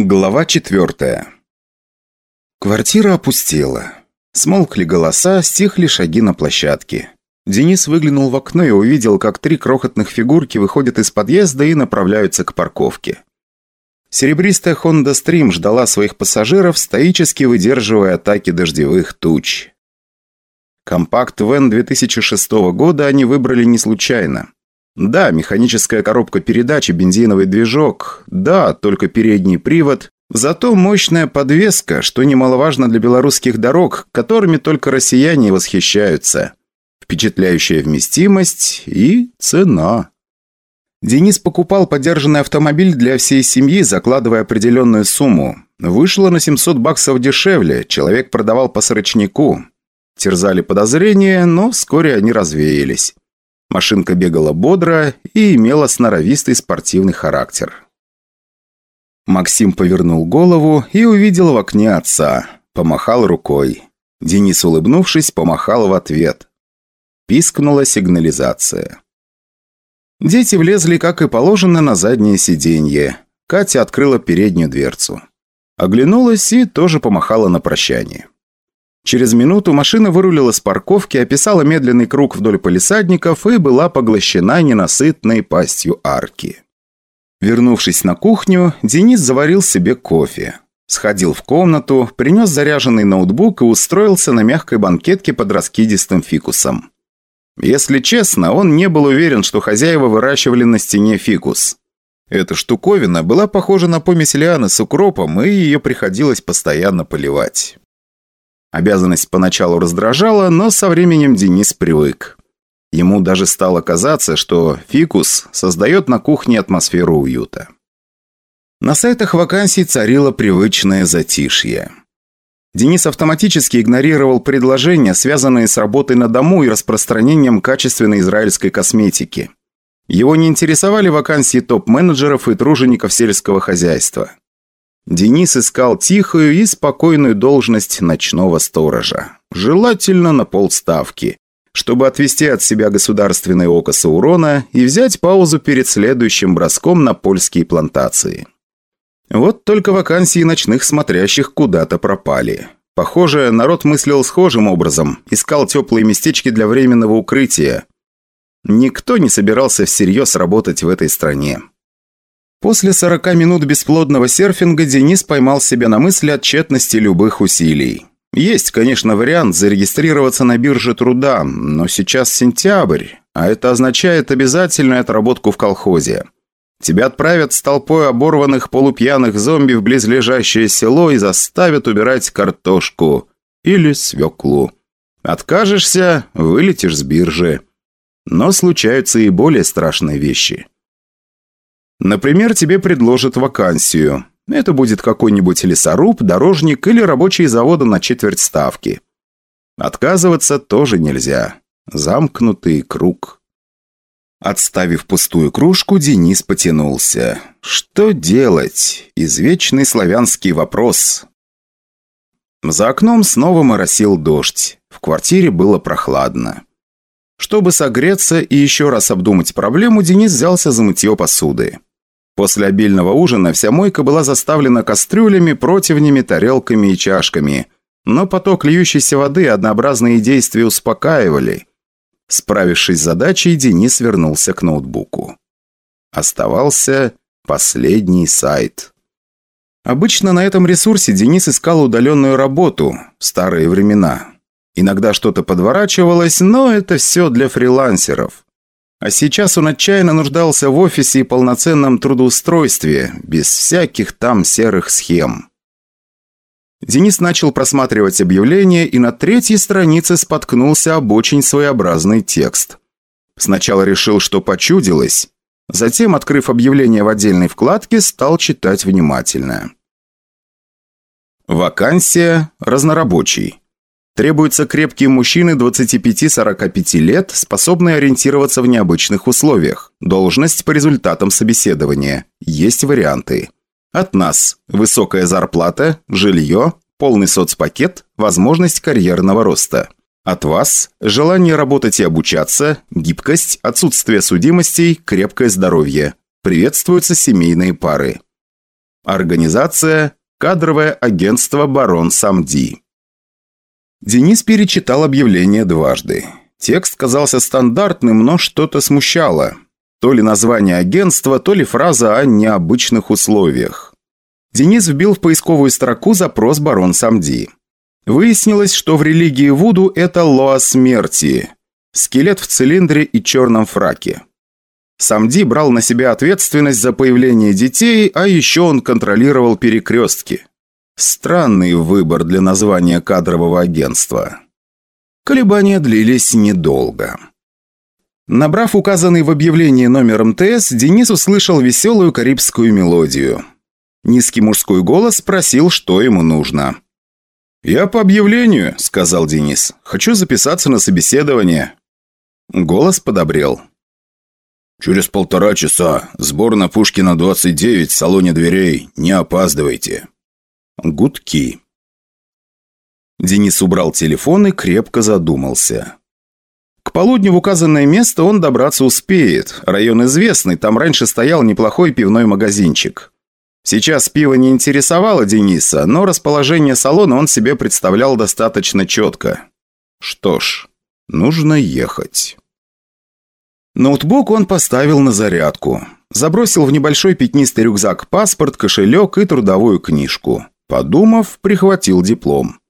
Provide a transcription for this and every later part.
Глава четвертая. Квартира опустела. Смолкли голоса, стихли шаги на площадке. Денис выглянул в окно и увидел, как три крохотных фигурки выходят из подъезда и направляются к парковке. Серебристая Honda Stream ждала своих пассажиров, стоически выдерживая атаки дождевых туч. Компакт Вен 2006 года они выбрали не случайно. Да, механическая коробка передач и бензиновый движок. Да, только передний привод. Зато мощная подвеска, что немаловажно для белорусских дорог, которыми только россияне восхищаются. Впечатляющая вместимость и цена. Денис покупал подержанный автомобиль для всей семьи, закладывая определенную сумму. Вышло на 700 баксов дешевле, человек продавал по срочнику. Терзали подозрения, но вскоре они развеялись. Машинка бегала бодро и имела сноровистый спортивный характер. Максим повернул голову и увидел в окне отца. Помахал рукой. Денис, улыбнувшись, помахал в ответ. Пискнула сигнализация. Дети влезли, как и положено, на заднее сиденье. Катя открыла переднюю дверцу. Оглянулась и тоже помахала на прощание. Через минуту машина вырулила с парковки, описала медленный круг вдоль полисадников и была поглощена ненасытной пастью арки. Вернувшись на кухню, Денис заварил себе кофе. Сходил в комнату, принес заряженный ноутбук и устроился на мягкой банкетке под раскидистым фикусом. Если честно, он не был уверен, что хозяева выращивали на стене фикус. Эта штуковина была похожа на помесь лианы с укропом, и ее приходилось постоянно поливать. Обязанность поначалу раздражала, но со временем Денис привык. Ему даже стало казаться, что фикус создает на кухне атмосферу уюта. На сайтах вакансий царило привычное затишье. Денис автоматически игнорировал предложения, связанные с работой на дому и распространением качественной израильской косметики. Его не интересовали вакансии топ-менеджеров и тружеников сельского хозяйства. Денис искал тихую и спокойную должность ночного сторожа. Желательно на полставки, чтобы отвести от себя государственное око Саурона и взять паузу перед следующим броском на польские плантации. Вот только вакансии ночных смотрящих куда-то пропали. Похоже, народ мыслил схожим образом, искал теплые местечки для временного укрытия. Никто не собирался всерьез работать в этой стране. После 40 минут бесплодного серфинга Денис поймал себя на мысли о тщетности любых усилий. Есть, конечно, вариант зарегистрироваться на бирже труда, но сейчас сентябрь, а это означает обязательную отработку в колхозе. Тебя отправят с толпой оборванных полупьяных зомби в близлежащее село и заставят убирать картошку или свеклу. Откажешься – вылетишь с биржи. Но случаются и более страшные вещи – Например, тебе предложат вакансию. Это будет какой-нибудь лесоруб, дорожник или рабочий завода на четверть ставки. Отказываться тоже нельзя. Замкнутый круг. Отставив пустую кружку, Денис потянулся. Что делать? Извечный славянский вопрос. За окном снова моросил дождь. В квартире было прохладно. Чтобы согреться и еще раз обдумать проблему, Денис взялся за мытье посуды. После обильного ужина вся мойка была заставлена кастрюлями, противнями, тарелками и чашками. Но поток льющейся воды однообразные действия успокаивали. Справившись с задачей, Денис вернулся к ноутбуку. Оставался последний сайт. Обычно на этом ресурсе Денис искал удаленную работу в старые времена. Иногда что-то подворачивалось, но это все для фрилансеров. А сейчас он отчаянно нуждался в офисе и полноценном трудоустройстве, без всяких там серых схем. Денис начал просматривать объявление и на третьей странице споткнулся об очень своеобразный текст. Сначала решил, что почудилось, затем, открыв объявление в отдельной вкладке, стал читать внимательно. Вакансия «Разнорабочий». Требуются крепкие мужчины 25-45 лет, способные ориентироваться в необычных условиях. Должность по результатам собеседования. Есть варианты. От нас высокая зарплата, жилье, полный соцпакет, возможность карьерного роста. От вас желание работать и обучаться, гибкость, отсутствие судимостей, крепкое здоровье. Приветствуются семейные пары. Организация – кадровое агентство «Барон Самди». Денис перечитал объявление дважды. Текст казался стандартным, но что-то смущало. То ли название агентства, то ли фраза о необычных условиях. Денис вбил в поисковую строку запрос «Барон Самди». Выяснилось, что в религии Вуду это лоа смерти. Скелет в цилиндре и черном фраке. Самди брал на себя ответственность за появление детей, а еще он контролировал перекрестки. Странный выбор для названия кадрового агентства. Колебания длились недолго. Набрав указанный в объявлении номер МТС, Денис услышал веселую карибскую мелодию. Низкий мужской голос спросил, что ему нужно. «Я по объявлению», — сказал Денис. «Хочу записаться на собеседование». Голос подобрел. «Через полтора часа. Сбор на Пушкина, 29, в салоне дверей. Не опаздывайте». Гудки. Денис убрал телефон и крепко задумался. К полудню в указанное место он добраться успеет. Район известный, там раньше стоял неплохой пивной магазинчик. Сейчас пиво не интересовало Дениса, но расположение салона он себе представлял достаточно четко. Что ж, нужно ехать. Ноутбук он поставил на зарядку. Забросил в небольшой пятнистый рюкзак паспорт, кошелек и трудовую книжку. Подумав, прихватил диплом.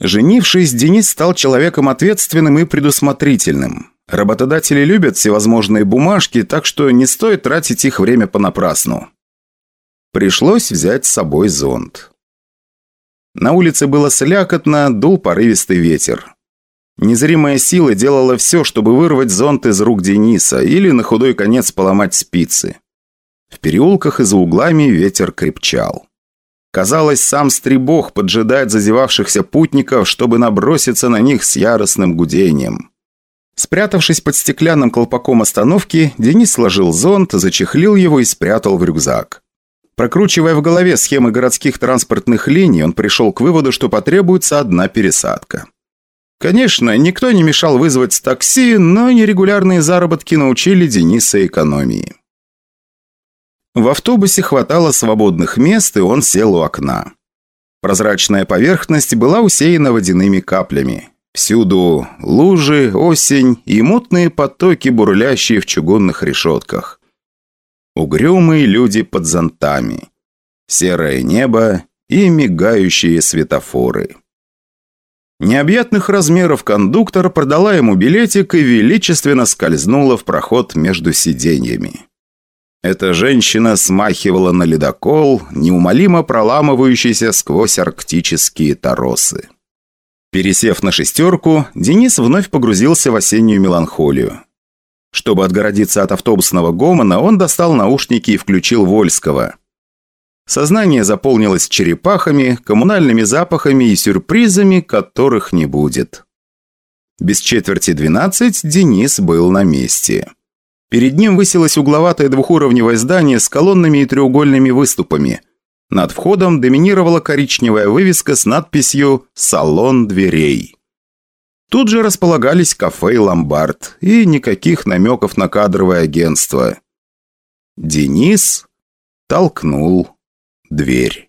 Женившись, Денис стал человеком ответственным и предусмотрительным. Работодатели любят всевозможные бумажки, так что не стоит тратить их время понапрасну. Пришлось взять с собой зонт. На улице было слякотно, дул порывистый ветер. Незримая сила делала все, чтобы вырвать зонт из рук Дениса или на худой конец поломать спицы. В переулках и за углами ветер крепчал. Казалось, сам стребог поджидает зазевавшихся путников, чтобы наброситься на них с яростным гудением. Спрятавшись под стеклянным колпаком остановки, Денис сложил зонт, зачехлил его и спрятал в рюкзак. Прокручивая в голове схемы городских транспортных линий, он пришел к выводу, что потребуется одна пересадка. Конечно, никто не мешал вызвать такси, но нерегулярные заработки научили Дениса экономии. В автобусе хватало свободных мест, и он сел у окна. Прозрачная поверхность была усеяна водяными каплями. Всюду лужи, осень и мутные потоки, бурлящие в чугунных решетках. Угрюмые люди под зонтами. Серое небо и мигающие светофоры. Необъятных размеров кондуктор продала ему билетик и величественно скользнула в проход между сиденьями. Эта женщина смахивала на ледокол, неумолимо проламывающийся сквозь арктические торосы. Пересев на шестерку, Денис вновь погрузился в осеннюю меланхолию. Чтобы отгородиться от автобусного гомона, он достал наушники и включил Вольского. Сознание заполнилось черепахами, коммунальными запахами и сюрпризами, которых не будет. Без четверти двенадцать Денис был на месте. Перед ним высилось угловатое двухуровневое здание с колоннами и треугольными выступами. Над входом доминировала коричневая вывеска с надписью «Салон дверей». Тут же располагались кафе и ломбард, и никаких намеков на кадровое агентство. Денис толкнул дверь.